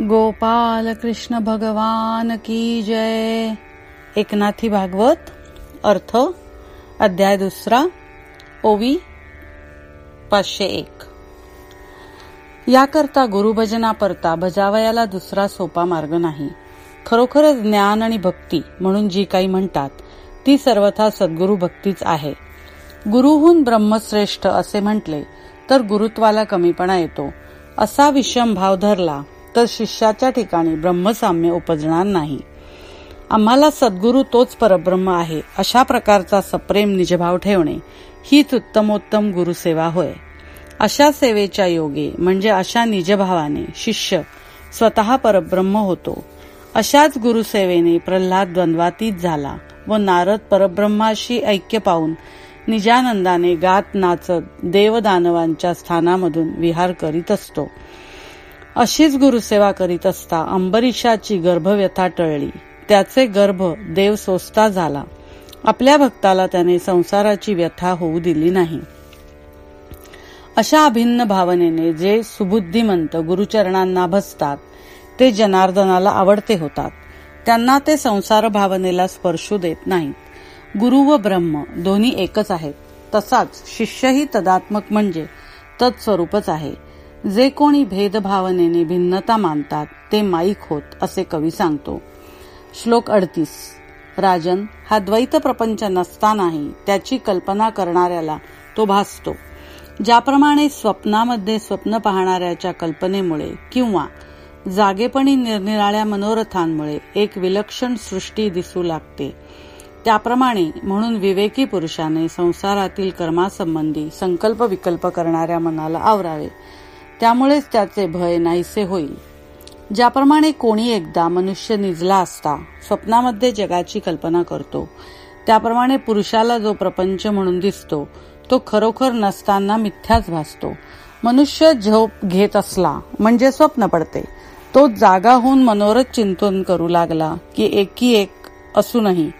गोपाल कृष्ण भगवान की जय. एकनाथी भागवत अर्थ अध्याय दुसरा ओवी पाचशे एक. याकरता गुरुभजनापरता भजावयाला दुसरा सोपा मार्ग नाही. खरोखरच ज्ञान आणि भक्ती म्हणून जी काही म्हणतात ती सर्वथा सद्गुरु भक्तीच आहे. गुरुहून ब्रह्मश्रेष्ठ असे म्हटले तर गुरुत्वाला कमीपणा येतो. असा विषम भाव धरला तर शिष्याच्या ठिकाणी ब्रह्मसाम्य उपजणार नाही. आम्हाला सद्गुरु तोच परब्रह्म आहे अशा प्रकारचा सप्रेम निजभाव ठेवणे हीच उत्तमोत्तम गुरुसेवा होय. अशा सेवेच्या योगे म्हणजे अशा निजभावाने शिष्य स्वतः परब्रह्म होतो. अशाच गुरुसेवेने प्रल्हाद द्वंद्वातीत झाला व नारद परब्रह्माशी ऐक्य पाहून निजानंदाने गात नाचत देवदानवांच्या स्थानामधून विहार करीत असतो. अशीच गुरुसेवा करीत असता अंबरीशाची गर्भव्यथा टळली. त्याचे गर्भ देव सोस्ता झाला. आपल्या भक्ताला त्याने संसाराची व्यथा होऊ दिली नाही. अशा अभिन्न भावनेने जे सुबुद्धिमंत गुरुचरणांना भसतात ते जनार्दनाला आवडते होतात. त्यांना ते संसार भावनेला स्पर्शू देत नाहीत. गुरु व ब्रह्म दोन्ही एकच आहेत. तसाच शिष्यही तदात्मक म्हणजे तत्स्वरूपच आहे. जे कोणी भेदभावनेने भिन्नता मानतात ते माईक होत असे कवी सांगतो. श्लोक अडतीस. राजन हा द्वैत प्रपंच नसतानाही त्याची कल्पना करणाऱ्याला तो भासतो. ज्याप्रमाणे स्वप्नामध्ये स्वप्न पाहणाऱ्याच्या कल्पनेमुळे किंवा जागेपणी निरनिराळ्या मनोरथांमुळे एक विलक्षण सृष्टी दिसू लागते. त्याप्रमाणे म्हणून विवेकी पुरुषाने संसारातील कर्मासंबंधी संकल्प विकल्प करणाऱ्या मनाला आवरावे. त्यामुळेच त्याचे भय नाहीसे होईल. ज्याप्रमाणे कोणी एकदा मनुष्य निजला असता स्वप्नामध्ये जगाची कल्पना करतो त्याप्रमाणे पुरुषाला जो प्रपंच म्हणून दिसतो तो खरोखर नसताना मिथ्याच भासतो. मनुष्य झोप घेत असला म्हणजे स्वप्न पडते. तो जागा होऊन मनोरथ चिंतन करू लागला की एकी एक असूनही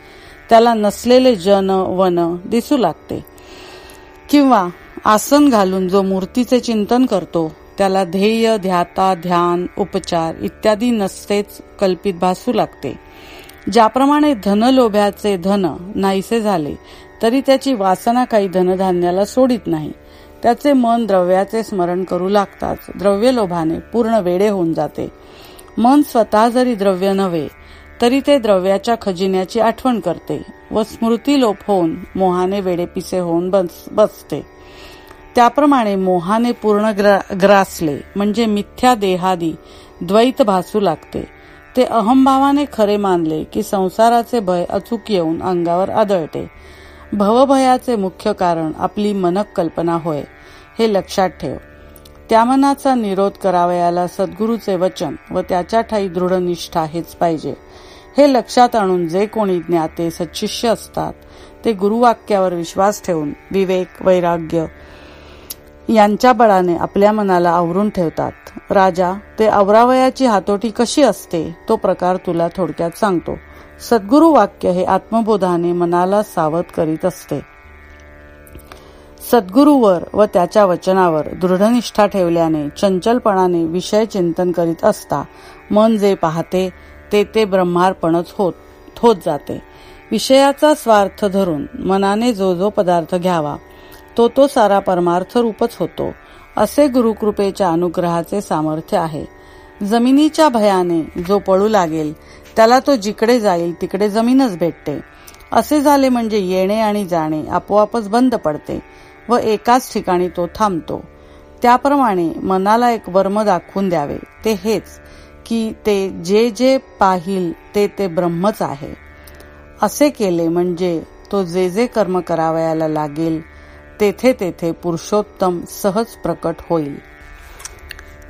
त्याला नसलेले जन वन दिसू लागते. किंवा आसन घालून जो मूर्तीचे चिंतन करतो त्याला ध्येय ध्याता ध्यान उपचार इत्यादी नसतेच कल्पित भासू लागते. ज्याप्रमाणे धनलोभ्याचे धन नाहीसे झाले तरी त्याची वासना काही धनधान्याला सोडित नाही. त्याचे मन द्रव्याचे स्मरण करू लागताच द्रव्य लोभाने पूर्ण वेडे होऊन जाते. मन स्वतः जरी द्रव्य नव्हे तरी ते द्रव्याच्या खजिन्याची आठवण करते व स्मृती लोप होऊन मोहाने वेडेपिसे होऊन बसते. त्याप्रमाणे मोहाने पूर्ण ग्रासले म्हणजे मिथ्या देहादी द्वैत भासू लागते. ते अहमभावाने खरे मानले की संसाराचे भय अचूक येऊन अंगावर आदळते. भवभयाचे मुख्य कारण आपली मनक कल्पना होय हे लक्षात ठेव. त्या मनाचा निरोध करावयाला सद्गुरूचे वचन व त्याच्या ठाई दृढ निष्ठा हेच पाहिजे. हे लक्षात आणून जे कोणी ज्ञाते सच्शिष्य असतात ते गुरुवाक्यावर विश्वास ठेवून विवेक वैराग्य यांच्या बळाने आपल्या मनाला आवरून ठेवतात. राजा ते आवरावयाची हातोटी कशी असते तो प्रकार तुला थोडक्यात सांगतो. सद्गुरु वाक्य हे आत्मबोधाने मनाला सावध करीत असते. सद्गुरूवर व त्याच्या वचनावर दृढनिष्ठा ठेवल्याने चंचलपणाने विषय चिंतन करीत असता मन जे पाहते ते ते ब्रह्मार्पणच होत होत जाते. विषयाचा स्वार्थ धरून मनाने जो जो पदार्थ घ्यावा तो तो सारा परमार्थ रूपच होतो असे गुरुकृपेच्या अनुग्रहाचे सामर्थ्य आहे. जमिनीच्या भयाने जो पळू लागेल त्याला तो जिकडे जाईल तिकडे जमीनच भेटते. असे झाले म्हणजे येणे आणि जाणे आपोआपच बंद पडते व एकाच ठिकाणी तो थांबतो. त्याप्रमाणे मनाला एक वर्म दाखवून द्यावे. ते हेच की ते जे जे पाहिल ते ते ब्रह्मच आहे. असे केले म्हणजे तो जे जे कर्म करावयाला लागेल तेथे तेथे पुरुषोत्तम सहज प्रकट होईल.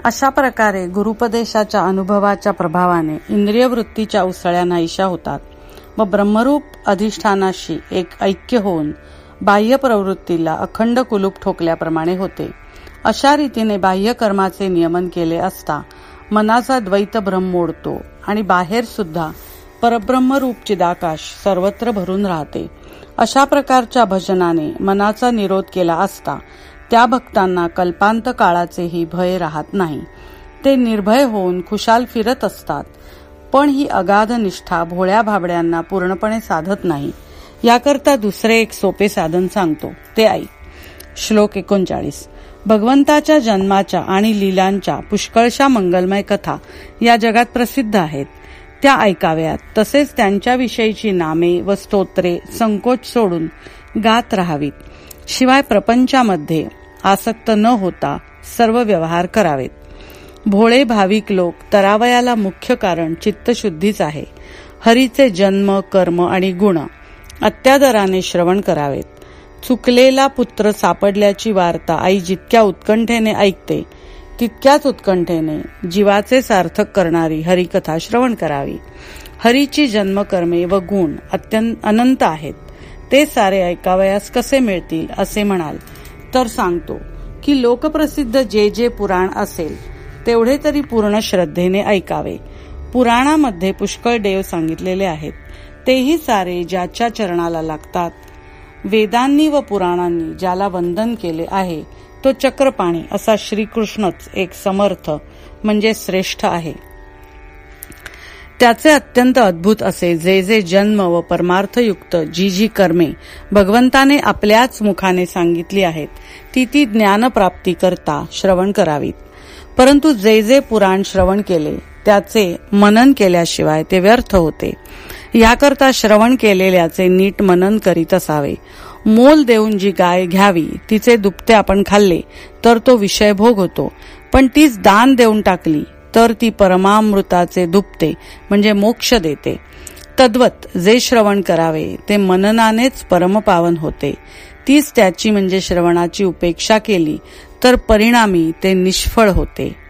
अशा प्रकारे गुरुपदेशाच्या अनुभवाच्या प्रभावाने इंद्रिय वृत्तीच्या उसळ्या नाहीशा होतात. व ब्रह्मरूप अधिष्ठानाशी एक ऐक्य होऊन बाह्य प्रवृत्तीला अखंड कुलूप ठोकल्याप्रमाणे होते. अशा रीतीने बाह्य कर्माचे नियमन केले असता मनाचा द्वैत भ्रम मोडतो आणि बाहेर सुद्धा परब्रह्मरूप चिदाकाश सर्वत्र भरून राहते. अशा प्रकारच्या भजनाने मनाचा निरोध केला असता त्या भक्तांना कल्पांत काळाचेही भय राहत नाही. ते निर्भय होऊन खुशाल फिरत असतात पण ही अगाध निष्ठा भोळ्या भाबड्यांना पूर्णपणे साधत नाही. याकरता दुसरे एक सोपे साधन सांगतो. ते आई श्लोक एकोणचाळीस. भगवंताच्या जन्माच्या आणि लीलांच्या पुष्कळशा मंगलमय कथा या जगात प्रसिद्ध आहेत. त्या ऐकाव्यात. तसेच त्यांच्याविषयीची नामे व स्तोत्रे संकोच सोडून गात राहावीत. शिवाय प्रपंचामध्ये आसक्त न होता सर्व व्यवहार करावेत. भोळे भाविक लोक तरावयाला मुख्य कारण चित्तशुद्धीच आहे. हरीचे जन्म कर्म आणि गुण अत्यादराने श्रवण करावेत. चुकलेला पुत्र सापडल्याची वार्ता आई जितक्या उत्कंठेने ऐकते तितक्याच उत्कंठेने जीवाचे सार्थक करणारी हरिकथा श्रवण करावी. हरीची जन्मकर्मे व गुण अत्यंत अनंत आहेत. ते सारे ऐकावयास कसे मिळतील असे म्हणाल. तर सांगतो की लोकप्रसिद्ध जे जे पुराण असेल तेवढे तरी पूर्ण श्रद्धेने ऐकावे. पुराणामध्ये पुष्कळ देव सांगितलेले आहेत. तेही सारे ज्याच्या चरणाला लागतात वेदांनी व पुराणांनी ज्याला वंदन केले आहे तो चक्रपाणी असा श्रीकृष्णच एक समर्थ म्हणजे श्रेष्ठ आहे. त्याचे अत्यंत अद्भुत असे जे जे जन्म व परमार्थयुक्त जी जी कर्मे भगवंताने आपल्याच मुखाने सांगितली आहेत ती ती ज्ञानप्राप्ती करता श्रवण करावीत. परंतु जे जे पुराण श्रवण केले त्याचे मनन केल्याशिवाय ते व्यर्थ होते. याकरता श्रवण केलेल्याचे नीट मनन करीत असावे. मोल देऊन जी गाय घ्यावी तिचे दुपते आपण खाल्ले तर तो विषय भोग होतो. पण तीच दान देऊन टाकली तर ती परमामृताचे दुपते म्हणजे मोक्ष देते. तद्वत जे श्रवण करावे ते मननानेच परमपावन होते. तीच त्याची म्हणजे श्रवणाची उपेक्षा केली तर परिणामी ते निष्फळ होते.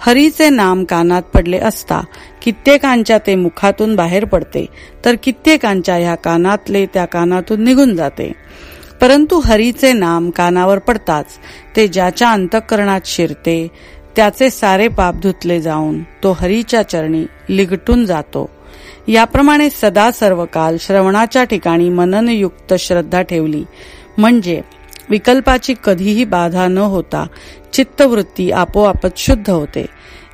हरीचे नाम कानात पडले असता कित्येकांच्या ते मुखातून बाहेर पडते तर कित्येकांच्या ह्या कानातले त्या कानातून निघून जाते. परंतु हरीचे नाम कानावर पडताच ते ज्याच्या अंतःकरणात शिरते त्याचे सारे पाप धुतले जाऊन तो हरीच्या चरणी लिगटून जातो. याप्रमाणे सदा सर्व काल श्रवणाच्या ठिकाणी मननयुक्त श्रद्धा ठेवली म्हणजे विकल्पाची कधीही बाधा न होता चित्तवृत्ती आपोआपच शुद्ध होते.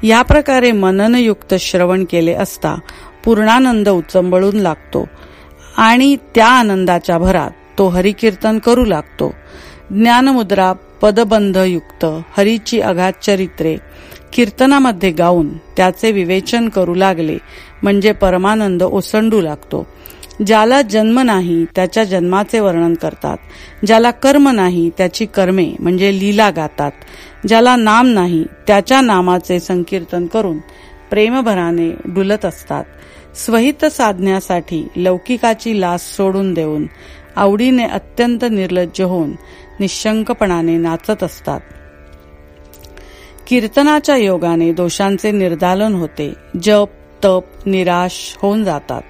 या प्रकारे मननयुक्त श्रवण केले असता पूर्णानंद उचंबळून लागतो आणि त्या आनंदाच्या भरात तो हरिकीर्तन करू लागतो. ज्ञानमुद्रा पदबंधयुक्त हरीची अगाध चरित्रे कीर्तनामध्ये गाऊन त्याचे विवेचन करू लागले म्हणजे परमानंद ओसंडू लागतो. ज्याला जन्म नाही त्याच्या जन्माचे वर्णन करतात. ज्याला कर्म नाही त्याची कर्मे म्हणजे लीला गातात. ज्याला नाम नाही त्याच्या नामाचे संकीर्तन करून प्रेमभराने डुलत असतात. स्वहित साधण्यासाठी लौकिकाची लास सोडून देऊन आवडीने अत्यंत निर्लज्ज होऊन निशंकपणाने नाचत असतात. कीर्तनाच्या योगाने दोषांचे निर्दालन होते. जप तप निराश होऊन जातात.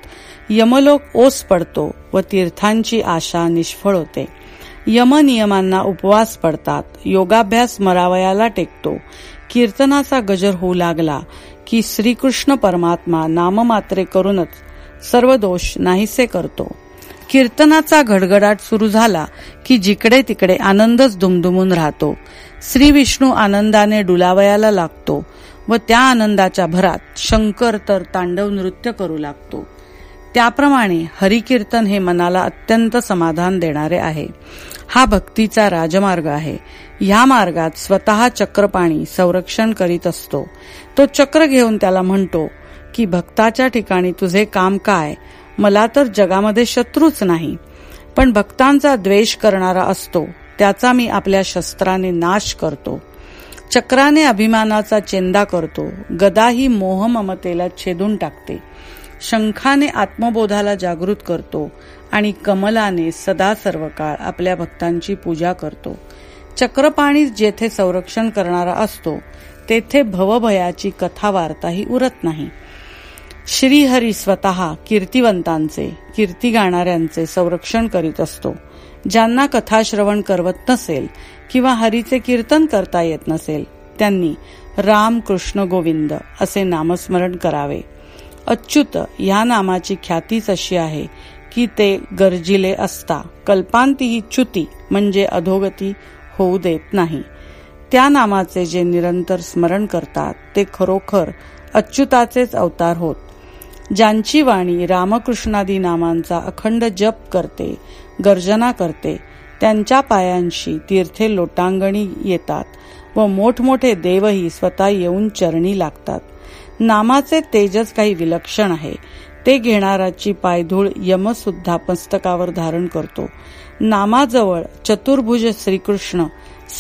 यमलोक ओस पडतो व तीर्थांची आशा निष्फळ होते. यम नियमांना उपवास पडतात. योगाभ्यास मरावयाला टेकतो. कीर्तनाचा गजर होऊ लागला की श्रीकृष्ण परमात्मा नाममात्रे करूनच सर्व दोष नाहीसे करतो. कीर्तनाचा घडगडाट सुरू झाला की जिकडे तिकडे आनंदच दुमदुमून राहतो. श्री विष्णू आनंदाने डुलावयाला लागतो. व त्या आनंदाच्या भरात शंकर तर तांडव नृत्य करू लागतो. त्याप्रमाणे हरिकीर्तन हे मनाला अत्यंत समाधान देणारे आहे. हा भक्तीचा राजमार्ग आहे. या मार्गात स्वतः चक्रपाणी संरक्षण करीत असतो. तो चक्र घेऊन त्याला म्हणतो की भक्ताच्या ठिकाणी तुझे काम काय? मला तर जगामध्ये शत्रूच नाही. पण भक्तांचा द्वेष करणारा असतो. त्याचा मी आपल्या शस्त्राने नाश करतो. चक्राने अभिमानाचा चेंदा करतो. गदाही मोह ममतेला छेदून टाकते. शंखाने आत्मबोधाला जागृत करतो आणि कमलाने सदा सर्व काळ आपल्या भक्तांची पूजा करतो. चक्रपाणी जेथे संरक्षण करणारा असतो तेथे भवभयाची कथा वार्ताही उरत नाही. श्रीहरी स्वतः कीर्तिवंतांचे कीर्ती गाणाऱ्यांचे संरक्षण करीत असतो. ज्यांना कथाश्रवण करवत नसेल किंवा हरीचे कीर्तन करता येत नसेल त्यांनी राम कृष्ण गोविंद असे नामस्मरण करावे. अच्युत ह्या नामाची ख्यातीच अशी आहे की ते गरजिले असता कल्पांती ही च्युती म्हणजे अधोगती होऊ देत नाही. त्या नामाचे जे निरंतर स्मरण करतात ते खरोखर अच्युताचेच अवतार होत. ज्यांची वाणी रामकृष्णादी नामांचा अखंड जप करते गर्जना करते त्यांच्या पायांशी तीर्थे लोटांगणी येतात व मोठमोठे देवही स्वतः येऊन चरणी लागतात. नामाचे तेजस काही विलक्षण आहे. ते घेणाराची पायधूळ यमसुद्धा मस्तकावर धारण करतो. नामाजवळ चतुर्भुज श्रीकृष्ण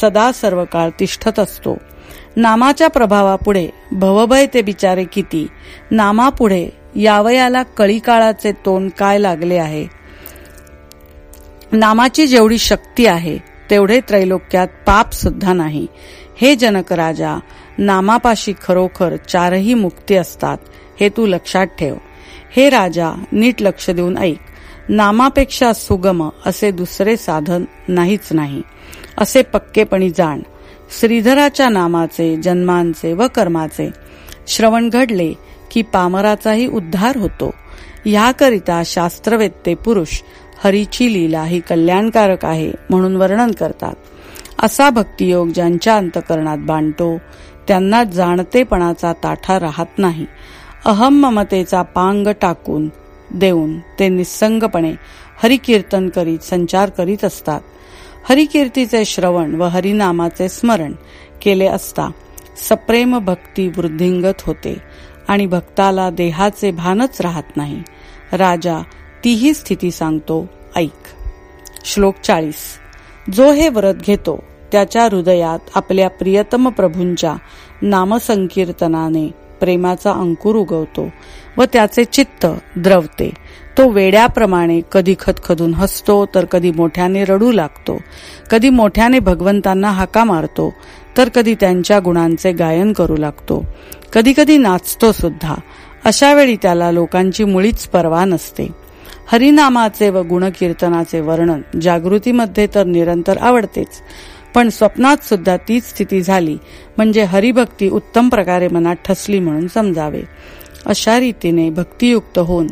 सदा सर्व काळ तिष्ठत असतो. नामाच्या प्रभावापुढे भवभय ते बिचारे किती? नामापुढे यावयाला कळी काळाचे तोंड काय लागले आहे? नामाची जेवढी शक्ती आहे तेवढे त्रैलोक्यात पाप सुद्धा नाही. हे जनक राजा नामापाशी खरोखर चारही मुक्ती असतात हे तू लक्षात ठेव. हे राजा नीट लक्ष देऊन ऐक. नामापेक्षा सुगम असे दुसरे साधन नाहीच नाही. असे पक्केपणी जाण. श्रीधराच्या नामाचे जन्मांचे व कर्माचे श्रवण घडले की पामराचाही उद्धार होतो. याकरिता शास्त्रवेत्ते पुरुष हरीची लीला ही कल्याणकारक आहे म्हणून वर्णन करतात. असा भक्तियोग ज्यांच्या अंतकरणात बांधतो त्यांना जाणतेपणाचा ताठा राहत नाही. अहम ममतेचा पांग टाकून देऊन ते निसंगपणे हरिकीर्तन करीत संचार करीत असतात. हरिकीर्तीचे श्रवण व हरिनामाचे स्मरण केले असता सप्रेम भक्ती वृद्धिंगत होते आणि भक्ताला देहाचे भानच राहत नाही. राजा तीही स्थिती सांगतो. ऐक. श्लोक चाळीस. जो हे व्रत घेतो त्याच्या हृदयात आपल्या प्रियतम प्रभूंच्या नामसंकीर्तनाने प्रेमाचा अंकुर उगवतो व त्याचे चित्त द्रवते. तो वेड्याप्रमाणे कधी खदखदून हसतो तर कधी मोठ्याने रडू लागतो. कधी मोठ्याने भगवंतांना हाका मारतो तर कधी त्यांच्या गुणांचे गायन करू लागतो. कधी कधी नाचतो सुद्धा. अशा वेळी त्याला लोकांची मुळीच पर्वा नसते. हरिनामाचे व गुणकीर्तनाचे वर्णन जागृतीमध्ये तर निरंतर आवडतेच. पण स्वप्नात सुद्धा तीच स्थिती झाली म्हणजे हरिभक्ती उत्तम प्रकारे मनात ठसली म्हणून समजावे. अशा रीतीने भक्तियुक्त होऊन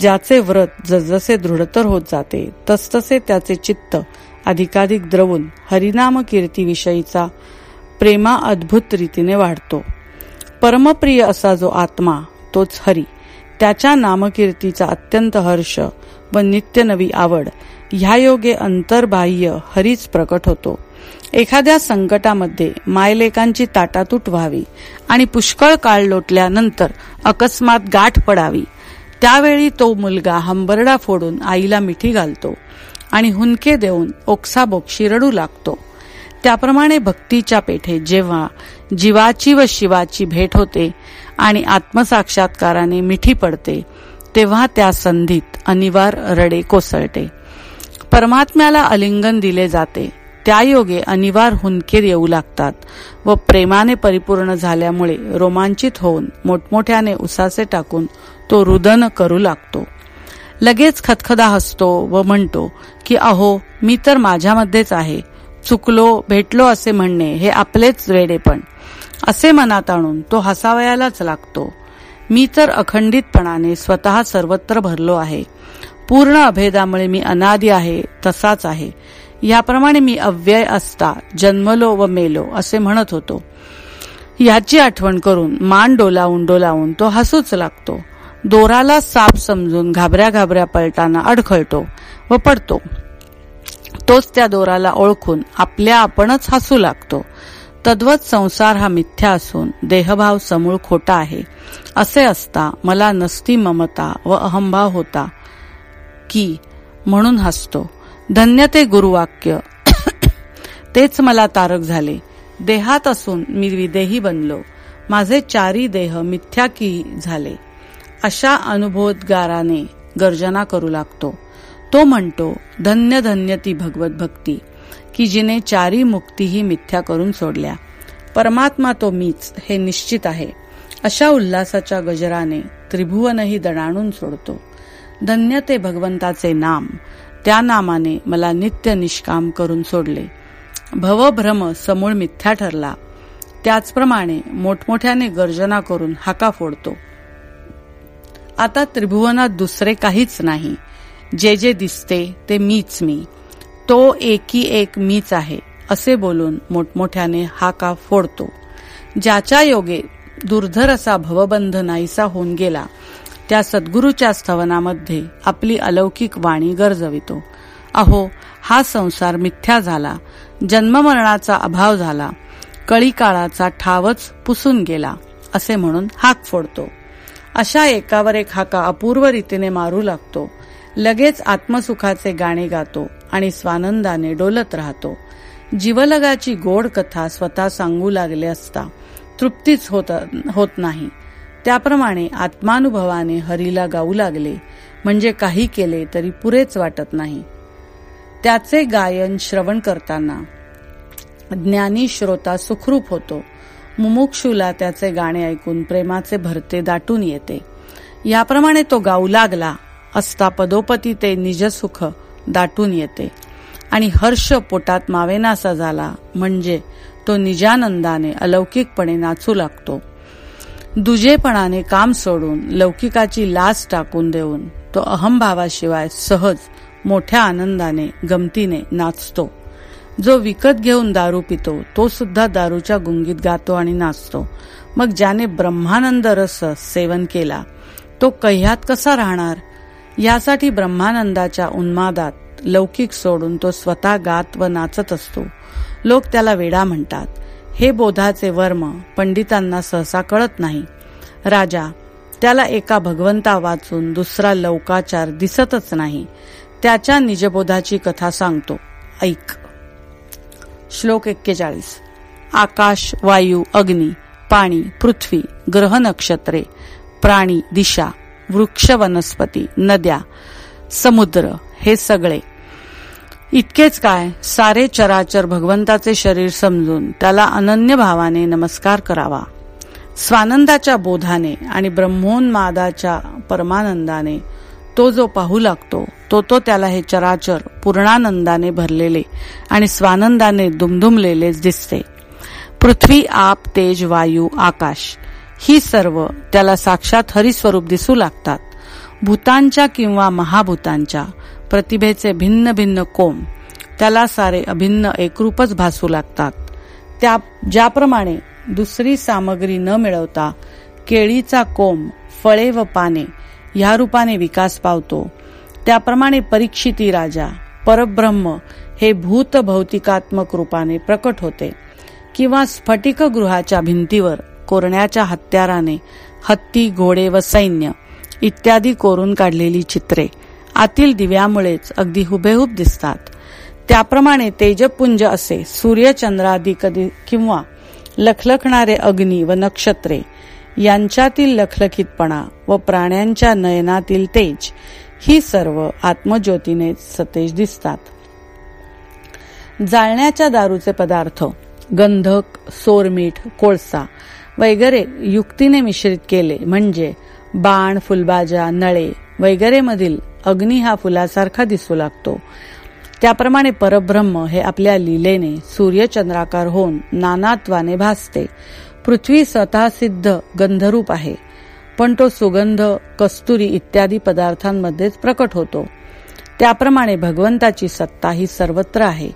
ज्याचे व्रत जसजसे दृढतर होत जाते तसतसे त्याचे चित्त अधिकाधिक द्रवून हरिनाम कीर्तीविषयीचा प्रेमा अद्भुत रीतीने वाढतो. परमप्रिय असा जो आत्मा तोच हरी. त्याच्या नामकीर्तीचा अत्यंत हर्ष व नित्य नवी आवड ह्या योगे अंतर्बाह्य हरीच प्रकट होतो. एखाद्या संकटामध्ये मायलेकांची ताटातूट व्हावी आणि पुष्कळ काळ लोटल्यानंतर अकस्मात गाठ पडावी. त्यावेळी तो मुलगा हंबरडा फोडून आईला मिठी घालतो आणि हुंके देऊन ओक्साबोक्षी रडू लागतो. त्याप्रमाणे भक्तीच्या पेठेत जेव्हा जीवाची व शिवाची भेट होते आणि आत्मसाक्षात्काराने मिठी पडते तेव्हा त्या संधीत अनिवार रडे कोसळते. परमात्म्याला अलिंगन दिले जाते. त्या योगे अनिवार हुंकेर येऊ लागतात व प्रेमाने परिपूर्ण झाल्यामुळे रोमांचित होऊन मोठमोठ्याने उसासे टाकून तो रुदन करू लागतो. लगेच खतखदा हसतो व म्हणतो की अहो मी तर माझ्यामध्येच आहे. चुकलो भेटलो असे म्हणणे हे आपलेच वेडेपण असे मनात आणून तो हसावयालाच लागतो. मी तर अखंडितपणाने स्वतः सर्वत्र भरलो आहे. पूर्ण अभेदामुळे मी अनादी आहे तसाच आहे. याप्रमाणे मी अव्यय असता जन्मलो व मेलो असे म्हणत होतो. याची आठवण करून मान डोलावून डोलावून तो हसूच लागतो. दोराला साप समजून घाबऱ्या घाबऱ्या पलटाना अडखळतो व पडतो. तोच त्या दोराला ओळखून आपल्या आपणच हसू लागतो. तद्वत संसार हा मिथ्या असून देहभाव समूळ खोटा आहे. असे असता मला नसती ममता व अहंभाव होता की म्हणून हसतो. धन्य ते गुरुवाक्य. तेच मला तारक झाले. देहात असून मी विदेही बनलो. माझे चारी देह मिथ्या की झाले. अशा अनुभवोद्गाराने गर्जना करू लागतो. तो म्हणतो धन्य धन्य ती भगवत भक्ती. की जिने चारी मुक्तीही मिथ्या करून सोडल्या. परमात्मा तो मीच हे निश्चित आहे. अशा उल्हासाच्या गजराने त्रिभुवनही दणाणून सोडतो. धन्य ते भगवंताचे नाम. त्या नामाने मला नित्य निष्काम करून सोडले. भवभ्रम समूळ मिथ्या ठरला. त्याचप्रमाणे मोठमोठ्याने गर्जना करून हाका फोडतो. आता त्रिभुवनात दुसरे काहीच नाही. जे जे दिसते ते मीच मी. तो एकी एक मीच आहे असे बोलून मोठमोठ्याने हाका फोडतो. ज्याच्या योगे दुर्धर असा भवबंध नाहीसा होऊन गेला त्या सद्गुरूच्या स्थवनामध्ये आपली अलौकिक वाणी गरजवितो. अहो हा संसार मिथ्या झाला जन्ममरणाचा अभाव झाला कळी काळाचा ठावच पुसून गेला असे म्हणून हाक फोडतो. अशा एकावर एक हाका अपूर्व रीतीने मारू लागतो लगेच आत्मसुखाचे गाणे गातो आणि स्वानंदाने डोलत राहतो. जीवलगाची गोड कथा स्वतः सांगू लागले असता तृप्तीच होत होत नाही. त्याप्रमाणे आत्मानुभवाने हरीला गाऊ लागले म्हणजे काही केले तरी पुरेच वाटत नाही. त्याचे गायन श्रवण करताना ज्ञानी श्रोता सुखरूप होतो. मुमुक्षुला त्याचे गाणे ऐकून प्रेमाचे भरते दाटून येते. याप्रमाणे तो गाऊ लागला असता पदोपती ते निजसुख दाटून येते. आणि हर्ष पोटात मावेनासा झाला म्हणजे तो निजानंदाने अलौकिकपणे नाचू लागतो. दुजेपणाने काम सोडून लौकिकाची लाच टाकून देऊन तो अहमभावाशिवाय सहज मोठ्या आनंदाने गमतीने नाचतो. जो विकत घेऊन दारू पितो तो सुद्धा दारूच्या गुंगीत गातो आणि नाचतो. मग ज्याने ब्रह्मानंद रस सेवन केला तो कह्यात कसा राहणार? यासाठी ब्रह्मानंदाच्या उन्मादात लौकिक सोडून तो स्वतः गात व नाचत असतो. लोक त्याला वेडा म्हणतात. हे बोधाचे वर्म पंडितांना सहसा कळत नाही. राजा त्याला एका भगवंता वाचून दुसरा लौकाचार दिसतच नाही. त्याच्या निजबोधाची कथा सांगतो. ऐक. श्लोक एक्केचाळीस. आकाश वायू अग्नी पाणी पृथ्वी ग्रह नक्षत्रे प्राणी दिशा वृक्ष वनस्पती नद्या समुद्र हे सगळे. इतकेच काय सारे चराचर भगवंताचे शरीर समजून त्याला अनन्य भावाने नमस्कार करावा. स्वानंदाच्या बोधाने आणि ब्रह्मोन्मादाच्या परमानंदाने तो जो पाहू लागतो तो तो त्याला हे चराचर पूर्णानंदाने भरलेले आणि स्वानंदाने दुमदुमलेलेच दिसते. पृथ्वी आप तेज वायू आकाश ही सर्व त्याला साक्षात हरिस्वरूप दिसू लागतात. भूतांच्या किंवा महाभूतांच्या प्रतिभेचे भिन्न भिन्न कोम त्याला सारे अभिन्न एकरूपच भासू लागतात. त्या ज्याप्रमाणे दुसरी सामग्री न मिळवता केळीचा कोंब फळे व पाने ह्या रूपाने विकास पावतो. त्याप्रमाणे परीक्षिती राजा परब्रह्म हे भूत भौतिकात्मक रूपाने प्रकट होते किंवा स्फटिक गृहाच्या भिंतीवर कोरण्याच्या हत्याराने हत्ती घोडे व सैन्य इत्यादी कोरून काढलेली चित्रे. आतील दिव्यामुळेच अगदी हुबेहूब दिसतात. त्याप्रमाणे तेजपुंज असे सूर्यचंद्रादी कधी किंवा लखलखणारे अग्नी व नक्षत्रे यांच्यातील लखलखितपणा व प्राण्यांच्या नयनातील तेज ही सर्व आत्मज्योतीने सतेज दिसतात. जाळण्याच्या दारूचे पदार्थ गंधक सोरमीठ कोळसा वगैरे युक्तीने मिश्रित केले. म्हणजे बाण फुलबाजा नळे वगैरे मधील अग्नी हा फुलासारखा दिसू लागतो. त्याप्रमाणे परब्रह्म हे आपल्या लीलेने सूर्यचंद्राकार होऊन नानात्वाने भासते. पृथ्वी स्वतः सिद्ध गंधरूप आहे. पण तो सुगंध कस्तुरी इत्यादी पदार्थांमध्येच प्रकट होतो. त्याप्रमाणे भगवंताची सत्ता ही सर्वत्र आहे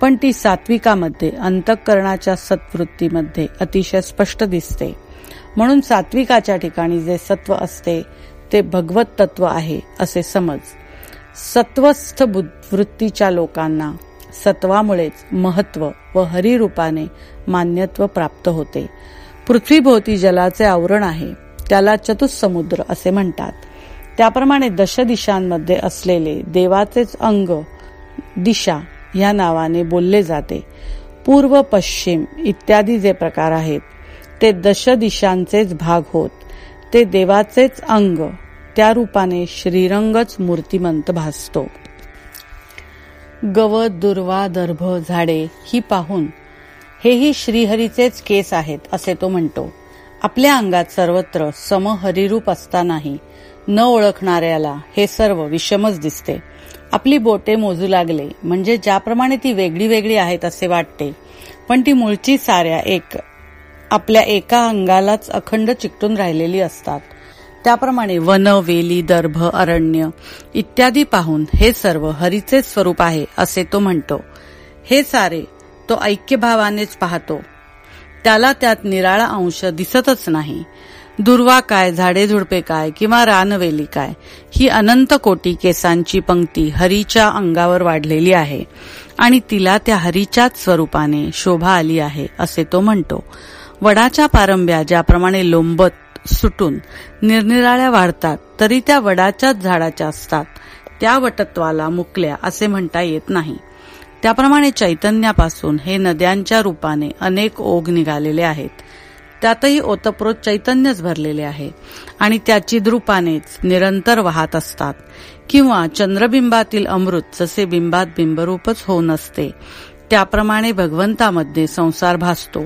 पण ती सात्विकामध्ये अंतःकरणाच्या सत्वृत्तीमध्ये अतिशय स्पष्ट दिसते. म्हणून सात्विकाच्या ठिकाणी जे सत्व असते ते भगवत तत्व आहे असे समज. सत्वस्थ वृत्तीच्या लोकांना सत्वामुळेच महत्त्व व हरिरूपाने मान्यत्व प्राप्त होते. पृथ्वीभोवती जलाचे आवरण आहे त्याला चतुस्समुद्र असे म्हणतात. त्याप्रमाणे दशदिशांमध्ये असलेले देवाचेच अंग दिशा या नावाने बोलले जाते. पूर्व पश्चिम इत्यादी जे प्रकार आहेत ते दशदिशांचेच भाग होत. ते देवाचेच अंग त्या रूपाने श्रीरंगच मूर्तिमंत भासतो. गवत दुर्वा दर्भ झाडे ही पाहून हेही श्रीहरीचेच केस आहेत असे तो म्हणतो. आपल्या अंगात सर्वत्र समहरिरूप असतानाही न ओळखणाऱ्याला हे सर्व विषमच दिसते. आपली बोटे मोजू लागले म्हणजे ज्याप्रमाणे ती वेगळी वेगळी आहेत असे वाटते. पण ती मूळची साऱ्या एक आपल्या एका अंगालाच अखंड चिकटून राहिलेली असतात. त्याप्रमाणे वन वेली दर्भ अरण्य इत्यादी पाहून हे सर्व हरीचे स्वरूप आहे असे तो म्हणतो. हे सारे तो ऐक्यभावानेच पाहतो. त्याला त्यात निराळा अंश दिसतच नाही. दुर्वा काय झाडे झुडपे काय किंवा रानवेली काय ही अनंत कोटी केसांची पंक्ती हरीच्या अंगावर वाढलेली आहे. आणि तिला त्या हरीच्याच स्वरूपाने शोभा आली आहे असे तो म्हणतो. वडाच्या पारंब्या ज्याप्रमाणे लोंबत सुटून निरनिराळ्या वाढतात तरी त्या वडाच्याच झाडाच्या असतात त्या वटत्वाला मुकल्या असे म्हणता येत नाही. त्याप्रमाणे चैतन्यापासून हे नद्यांच्या रूपाने अनेक ओघ निघालेले आहेत. त्यातही ओतप्रोत चैतन्यच भरलेले आहे आणि त्याची द्रुपानेच निरंतर वाहत असतात. किंवा चंद्रबिंबातील अमृत जसे बिंबात बिंबरूपच होऊन असते त्याप्रमाणे भगवंतामध्ये संसार भासतो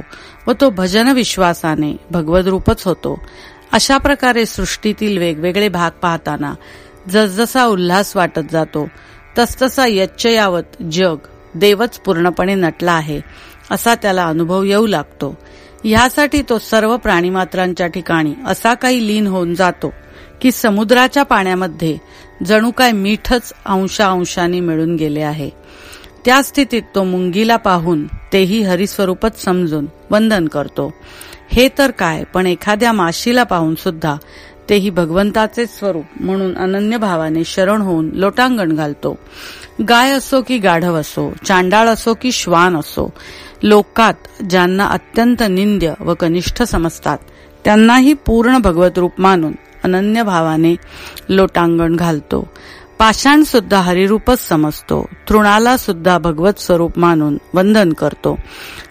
व तो भजन विश्वासाने भगवत रूपच होतो. अशा प्रकारे सृष्टीतील वेगवेगळे भाग पाहताना जसजसा उल्हास वाटत जातो तसतसा यच्चयावत जग देवच पूर्णपणे नटला आहे असा त्याला अनुभव येऊ लागतो. ह्यासाठी तो सर्व प्राणीमात्रांच्या ठिकाणी असा काही लीन होऊन जातो की समुद्राच्या पाण्यामध्ये जणू काय मीठच अंशांशाने मिळून गेले आहे. त्या स्थितीत तो मुंगीला पाहून तेही हरिस्वरूपच समजून वंदन करतो. हे तर काय पण एखाद्या माशीला पाहून सुद्धा तेही भगवंताचे स्वरूप म्हणून अनन्य भावाने शरण होऊन लोटांगण घालतो. गाय असो की गाढव असो चांडाळ असो की श्वान असो लोकात ज्यांना अत्यंत निंद्य व कनिष्ठ समजतात त्यांनाही पूर्ण भगवत रूप मानून अनन्य भावाने लोटांगण घालतो. पाषाण सुद्धा हरिरूपच समजतो. तृणाला सुद्धा भगवत स्वरूप मानून वंदन करतो.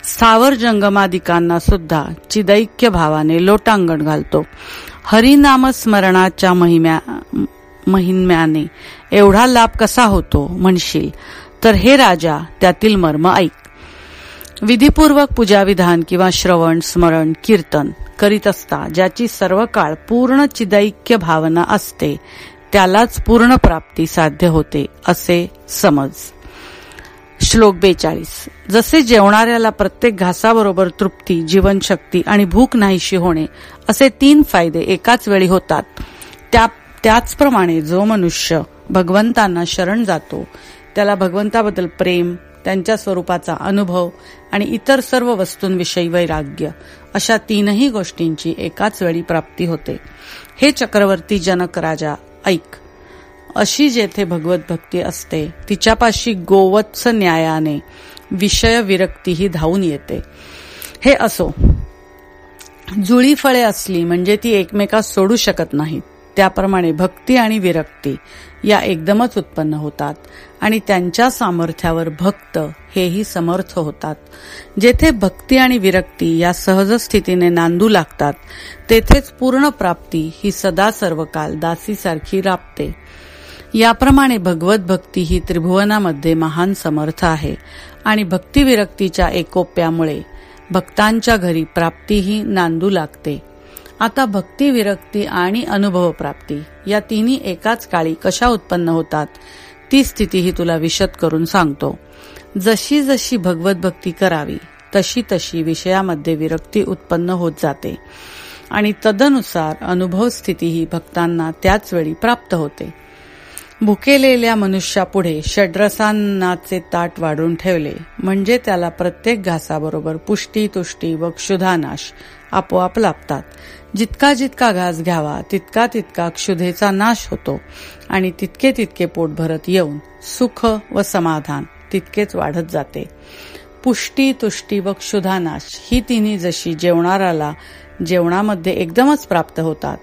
सावर जंगमादिकांना सुद्धा चिदैक्य भावाने लोटांगण घालतो. हरिनामस्मरणाच्या महिम्या महिम्याने एवढा लाभ कसा होतो म्हणशील? तर हे राजा त्यातील मर्म ऐक. विधीपूर्वक पूजाविधान किंवा श्रवण स्मरण कीर्तन करीत असता ज्याची सर्व काळ पूर्ण चिदैक्य भावना असते त्यालाच पूर्ण प्राप्ती साध्य होते असे समज. श्लोक बेचाळीस. जसे जेवणाऱ्याला प्रत्येक घासाबरोबर तृप्ती जीवनशक्ती आणि भूक नाहीशी होणे असे तीन फायदे एकाच वेळी होतात. त्या त्याचप्रमाणे जो मनुष्य भगवंतांना शरण जातो त्याला भगवंताबद्दल प्रेम त्यांच्या स्वरूपाचा अनुभव आणि इतर सर्व वस्तूंविषयी वैराग्य अशा तीनही गोष्टींची एकाच वेळी प्राप्ती होते. हे चक्रवर्ती जनक राजा ऐक. अशी जेथे भगवत भक्ती असते तिच्यापाशी गोवत्स न्यायाने विषय विरक्तीही धावून येते. हे असो. जुळी फळे असली म्हणजे ती एकमेकास सोडू शकत नाहीत. त्याप्रमाणे भक्ती आणि विरक्ती या एकदमच उत्पन्न होतात. आणि त्यांच्या सामर्थ्यावर भक्त हेही समर्थ होतात. जेथे भक्ती आणि विरक्ती या सहज स्थितीने नांदू लागतात तेथेच पूर्ण प्राप्ती ही सदा सर्व काल दासीसारखी राबते. याप्रमाणे भगवत भक्ती ही त्रिभुवनामध्ये महान समर्थ आहे. आणि भक्तिविरक्तीच्या एकोप्यामुळे भक्तांच्या घरी प्राप्तीही नांदू लागते. आता भक्ती विरक्ती आणि अनुभव प्राप्ती या तिन्ही एकाच काळी कशा उत्पन्न होतात? ती स्थितीही तुला विशद करून सांगतो. जशी जशी भगवत भक्ती करावी तशी तशी विषयामध्ये विरक्ती उत्पन्न होत जाते. आणि तदनुसार अनुभव स्थितीही भक्तांना त्याच वेळी प्राप्त होते. भुकेलेल्या मनुष्यापुढे षड्रसांनाचे ताट वाढून ठेवले म्हणजे त्याला प्रत्येक घासाबरोबर पुष्टी तुष्टी व क्षुधानाश आपोआप लाभतात. जितका जितका घास घ्यावा तितका तितका क्षुधेचा नाश होतो आणि तितके तितके पोट भरत येऊन सुख व समाधान तितकेच वाढत जाते. पुष्टी तुष्टी व क्षुधानाश ही तिन्ही जशी जेवणाराला जेवणामध्ये एकदमच प्राप्त होतात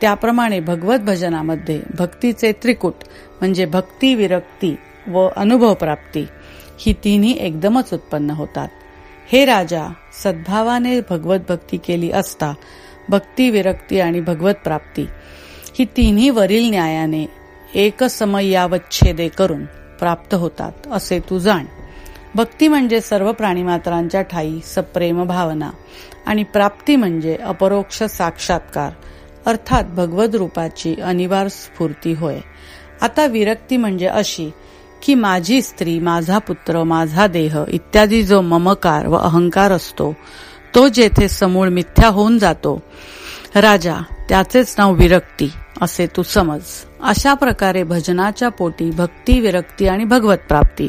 त्याप्रमाणे भगवत भजनामध्ये भक्तीचे त्रिकूट म्हणजे भक्ती विरक्ती व अनुभव प्राप्ती ही तिन्ही एकदमच उत्पन्न होतात. हे राजा सद्भावाने भगवत भक्ती केली असता भक्ती विरक्ती आणि भगवत प्राप्ती. ही तिन्ही वरील न्यायाने एकसमयावच्छेदे करून प्राप्त होतात असे तू जाण. भक्ती म्हणजे सर्व प्राणीमात्रांच्या ठाई सप्रेम भावना आणि प्राप्ती म्हणजे अपरोक्ष साक्षात्कार अर्थात भगवत रूपाची अनिवार्य स्फूर्ती होय. आता विरक्ती म्हणजे अशी की माझी स्त्री माझा पुत्र माझा देह इत्यादी जो ममकार व अहंकार असतो तो जेथे समूळ मिथ्या होऊन जातो. राजा त्याचेच नाव विरक्ती असे तू समज. अशा प्रकारे भजनाच्या पोटी भक्ती विरक्ती आणि भगवत प्राप्ती.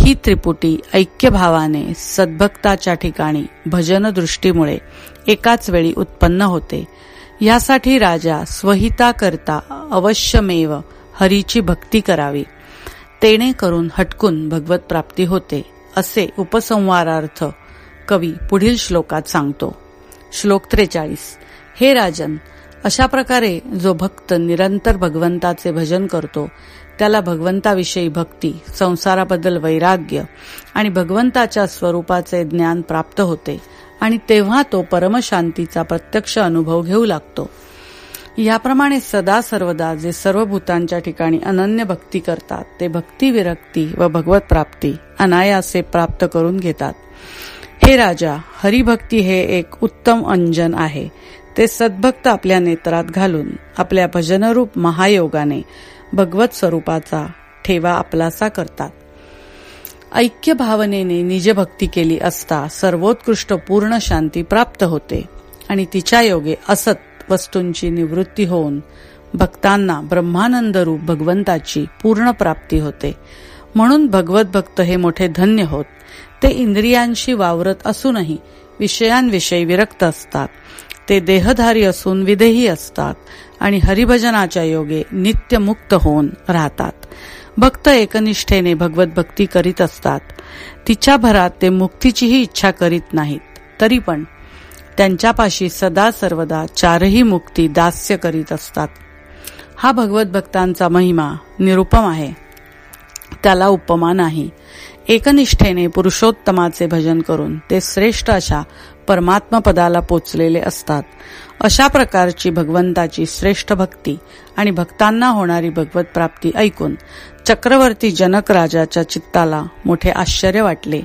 ही त्रिपुटी ऐक्यभावाने सद्भक्ताच्या ठिकाणी भजन दृष्टीमुळे एकाच वेळी उत्पन्न होते. यासाठी राजा स्वहिता करता अवश्यमेव हरीची भक्ती करावी. तेणे करून हटकून भगवत प्राप्ती होते असे उपसंहारार्थ कवी पुढील श्लोकात सांगतो. श्लोक त्रेचाळीस. हे राजन अशा प्रकारे जो भक्त निरंतर भगवंताचे भजन करतो त्याला भगवंताविषयी भक्ती संसाराबद्दल वैराग्य आणि भगवंताच्या स्वरूपाचे ज्ञान प्राप्त होते आणि तेव्हा तो परमशांतीचा प्रत्यक्ष अनुभव घेऊ लागतो. याप्रमाणे सदा सर्वदा जे सर्व भूतांच्या ठिकाणी अनन्य भक्ती करतात ते भक्ती विरक्ती व भगवत प्राप्ती अनायासे प्राप्त करून घेतात. हे राजा हरिभक्ती हे एक उत्तम अंजन आहे. ते सद्भक्त आपल्या नेत्रात घालून आपल्या भजनरूप महायोगाने भगवत स्वरूपाचा ठेवा आपलासा करतात. ऐक्य भावनेने निजभक्ती केली असता सर्वोत्कृष्ट पूर्ण शांती प्राप्त होते आणि तिच्या योगे असत वस्तूंची निवृत्ती होऊन भक्तांना ब्रह्मानंद रूप भगवंताची पूर्ण प्राप्ती होते. म्हणून भगवत भक्त हे मोठे धन्य होत. ते इंद्रियांशी वावरत असूनही विषयांविषयी विरक्त असतात. ते देहधारी असून विदेही असतात आणि हरिभजनाच्या योगे नित्य मुक्त होऊन राहतात. भक्त एकनिष्ठेने भगवत भक्ती करीत असतात. तिच्या भरात ते मुक्तीचीही इच्छा करीत नाहीत. तरी पण त्यांच्यापाशी सदा सर्वदा चारही मुक्ती दास्य करीत असतात. हा भगवत भक्तांचा महिमा निरुपम आहे. त्याला उपमा नाही एकनिष्ठेने पुरुषोत्तमाचे भजन करून ते श्रेष्ठ अशा परमात्मा पदाला पोचलेले असतात. अशा प्रकारची भगवंताची श्रेष्ठ भक्ती आणि भक्तांना होणारी भगवत प्राप्ती ऐकून चक्रवर्ती जनक राजाच्या चित्ताला मोठे आश्चर्य वाटले.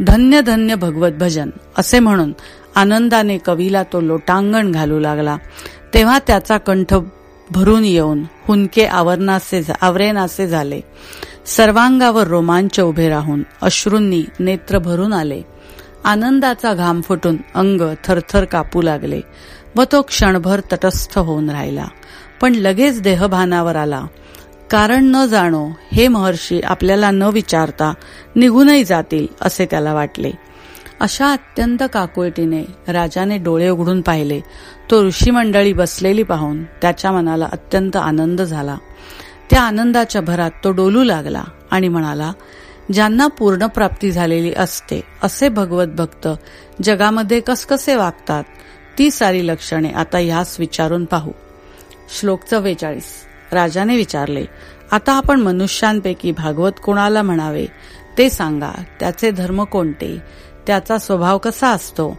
धन्य धन्य भगवत भजन असे म्हणून आनंदाने कवीला तो लोटांगण घालू लागला. तेव्हा त्याचा कंठ भरून येऊन हुनके आवरणासे आवरेनासे झाले. सर्वांगावर रोमांच उभे राहून अश्रूंनी नेत्र भरून आले. आनंदाचा घाम फुटून अंग थरथर कापू लागले व तो क्षणभर तटस्थ होऊन राहिला. पण लगेच देहभानावर आला. कारण न जाणो हे महर्षी आपल्याला न विचारता निघूनही जातील असे त्याला वाटले. अशा अत्यंत काकुळटीने राजाने डोळे उघडून पाहिले. तो ऋषी मंडळी बसलेली पाहून त्याच्या मनाला अत्यंत आनंद झाला. त्या आनंदाच्या भरात तो डोलू लागला आणि म्हणाला ज्यांना पूर्ण प्राप्ती झालेली असते असे भगवत भक्त जगामध्ये कसकसे वागतात? ती सारी लक्षणे आता ह्यास विचारून पाहू. श्लोक चव्वेचाळीस. राजाने विचारले आता आपण मनुष्यांपैकी भागवत कोणाला म्हणावे? ते सांगा त्याचे धर्म कोणते? त्याचा स्वभाव कसा असतो?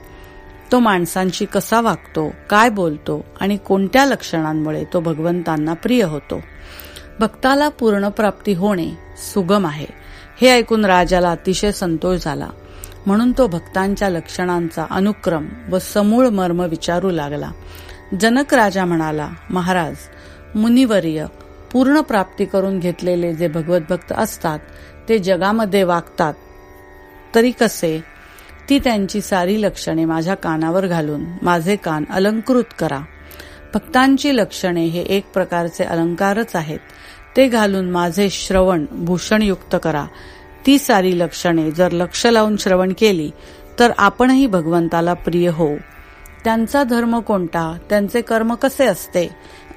तो माणसांशी कसा वागतो? काय बोलतो? आणि कोणत्या लक्षणांमुळे तो भगवंतांना प्रिय होतो? भक्ताला पूर्ण प्राप्ती होणे सुगम आहे. हे ऐकून राजाला अतिशय संतोष झाला. म्हणून तो भक्तांच्या लक्षणांचा अनुक्रम व समूळ मर्म विचारू लागला. जनक राजा म्हणाला महाराज मुनिवर्य पूर्ण प्राप्ती करून घेतलेले जे भगवत भक्त असतात ते जगामध्ये वागतात. तरी कसे? ती त्यांची सारी लक्षणे माझ्या कानावर घालून माझे कान अलंकृत करा. भक्तांची लक्षणे हे एक प्रकारचे अलंकारच आहेत. ते घालून माझे श्रवण भूषणयुक्त करा. ती सारी लक्षणे जर लक्ष लावून श्रवण केली तर आपणही भगवंताला प्रिय होऊ. त्यांचा धर्म कोणता? त्यांचे कर्म कसे असते?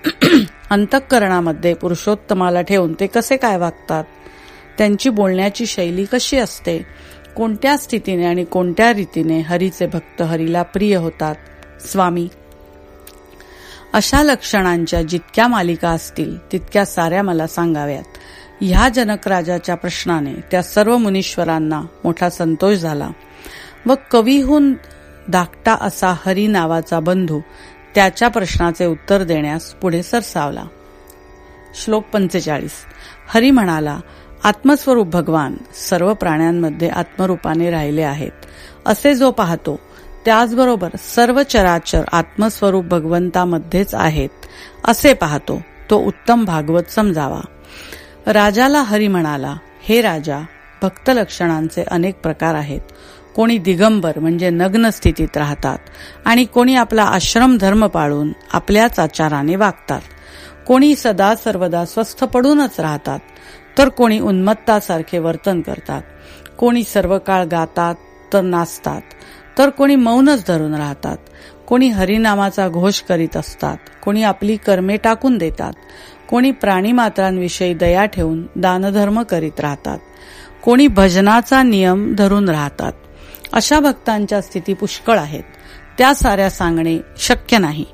अंतःकरणामध्ये पुरुषोत्तमाला ठेवून ते कसे काय वागतात? त्यांची बोलण्याची शैली कशी असते? कोणत्या स्थितीने आणि कोणत्या रीतीने हरीचे भक्त हरीला प्रिय होतात? स्वामी अशा लक्षणांच्या जितक्या मालिका असतील तितक्या साऱ्या मला सांगाव्यात. ह्या जनकराजाच्या प्रश्नाने त्या सर्व मुनीश्वरांना मोठा संतोष झाला. व कवीहून धाकटा असा हरी नावाचा बंधू त्याच्या प्रश्नाचे उत्तर देण्यास पुढे सरसावला. श्लोक पंचेचाळीस. हरी म्हणाला आत्मस्वरूप भगवान सर्व प्राण्यांमध्ये आत्मरूपाने राहिले आहेत. असे जो पाहतो त्याचबरोबर सर्व चराचर आत्मस्वरूप भगवंतामध्येच आहेत. असे पाहतो तो उत्तम भागवत समजावा. राजाला हरी म्हणाला हे राजा भक्त लक्षणांचे अनेक प्रकार आहेत. कोणी दिगंबर म्हणजे नग्न स्थितीत राहतात आणि कोणी आपला आश्रम धर्म पाळून आपल्याच आचाराने वागतात. कोणी सदा सर्वदा स्वस्थ पडूनच राहतात तर कोणी उन्मत्तासारखे वर्तन करतात. कोणी सर्व काळ गातात तर नाचतात. तर कोणी मौनच धरून राहतात. कोणी हरिनामाचा घोष करीत असतात. कोणी आपली कर्मे टाकून देतात. कोणी प्राणीमात्रांविषयी दया ठेवून दानधर्म करीत राहतात. कोणी भजनाचा नियम धरून राहतात. अशा भक्तांच्या स्थिती पुष्कळ आहेत. त्या साऱ्या सांगणे शक्य नाही.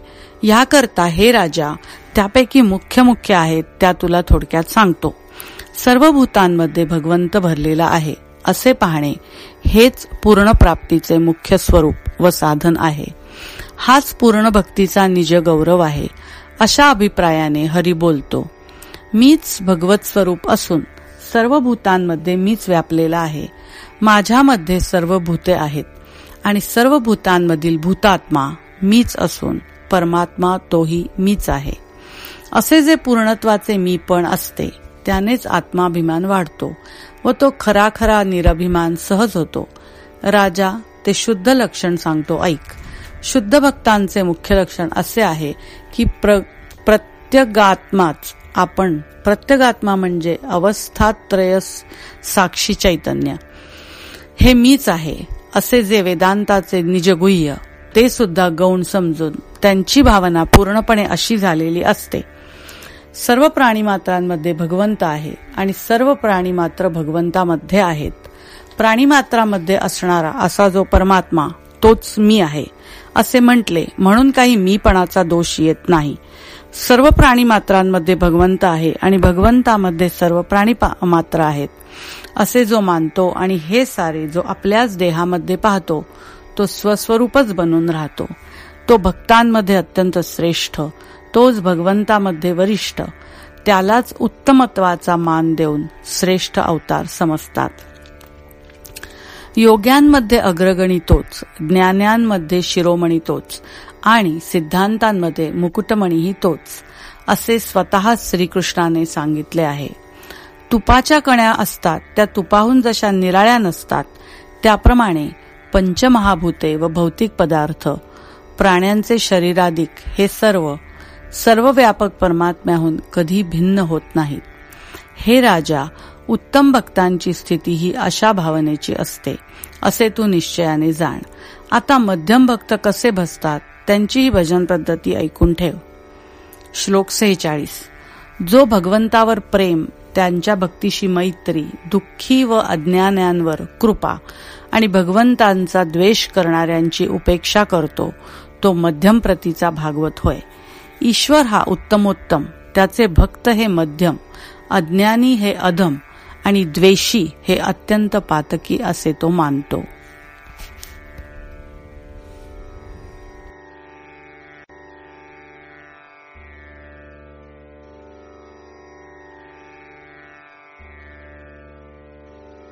याकरता हे राजा त्यापैकी मुख्य मुख्य आहेत त्या तुला थोडक्यात सांगतो. सर्व भूतांमध्ये भगवंत भरलेला आहे. असे पाहणे हेच पूर्ण प्राप्तीचे मुख्य स्वरूप व साधन आहे. हाच पूर्ण भक्तीचा निज गौरव आहे अशा अभिप्रायाने हरी बोलतो. मीच भगवत स्वरूप असून सर्व भूतांमध्ये मीच व्यापलेला आहे. माझ्यामध्ये सर्व भूते आहेत आणि सर्व भूतांमधील भूतात्मा मीच असून परमात्मा तोही मीच आहे. असे जे पूर्णत्वाचे मी पण असते त्यानेच आत्माभिमान वाढतो. व तो खरा खरा निरभिमान सहज होतो. राजा ते शुद्ध लक्षण सांगतो ऐक. शुद्ध भक्तांचे मुख्य लक्षण असे आहे की प्र प्रत्यगात्माच आपण प्रत्यगात्मा म्हणजे अवस्थात्रयस साक्षी चैतन्य. हे मीच आहे असे जे वेदांताचे निजगुह्य ते सुद्धा गौण समजून त्यांची भावना पूर्णपणे अशी झालेली असते. सर्व प्राणीमात्रांमध्ये भगवंत आहे आणि सर्व प्राणी मात्र भगवंतामध्ये आहेत. प्राणीमात्रामध्ये असणारा असा जो परमात्मा तोच मी आहे असे म्हटले म्हणून काही मीपणाचा दोष येत नाही. सर्व प्राणी मात्रांमध्ये भगवंत आहे आणि भगवंतामध्ये सर्व प्राणी मात्र आहेत. असे जो मानतो आणि हे सारे जो आपल्याच देहामध्ये पाहतो तो स्वस्वरूपच बनून राहतो. तो भक्तांमध्ये अत्यंत श्रेष्ठ तोच भगवंतामध्ये वरिष्ठ. त्यालाच उत्तमत्वाचा मान देऊन श्रेष्ठ अवतार समजतात. योग्यांमध्ये अग्रगणी तोच ज्ञान्यांमध्ये शिरोमणी तोच आणि सिद्धांतांमध्ये मुकुटमणीही तोच असे स्वतः श्रीकृष्णाने सांगितले आहे. तुपाच्या कण्या असतात त्या तुपाहून जशा निराळ्या नसतात त्याप्रमाणे पंचमहाभूते व भौतिक पदार्थ प्राण्यांचे शरीराधिक हे सर्व सर्व व्यापक परमात्म्याहून कधी भिन्न होत नाहीत. हे राजा उत्तम भक्तांची स्थिती ही अशा भावनेची असते असे तू निश्चयाने जाण. आता मध्यम भक्त कसे भसतात त्यांची ही भजन पद्धती ऐकून ठेव. श्लोक सेहेचाळीस. जो भगवंतावर प्रेम त्यांच्या भक्तीशी मैत्री दुःखी व अज्ञानांवर कृपा आणि भगवंतांचा द्वेष करणाऱ्यांची उपेक्षा करतो तो मध्यम प्रतीचा भागवत होय. ईश्वर हा उत्तमोत्तम त्याचे भक्त हे मध्यम अज्ञानी हे अधम आणि द्वेषी हे अत्यंत पातकी असे तो मानतो.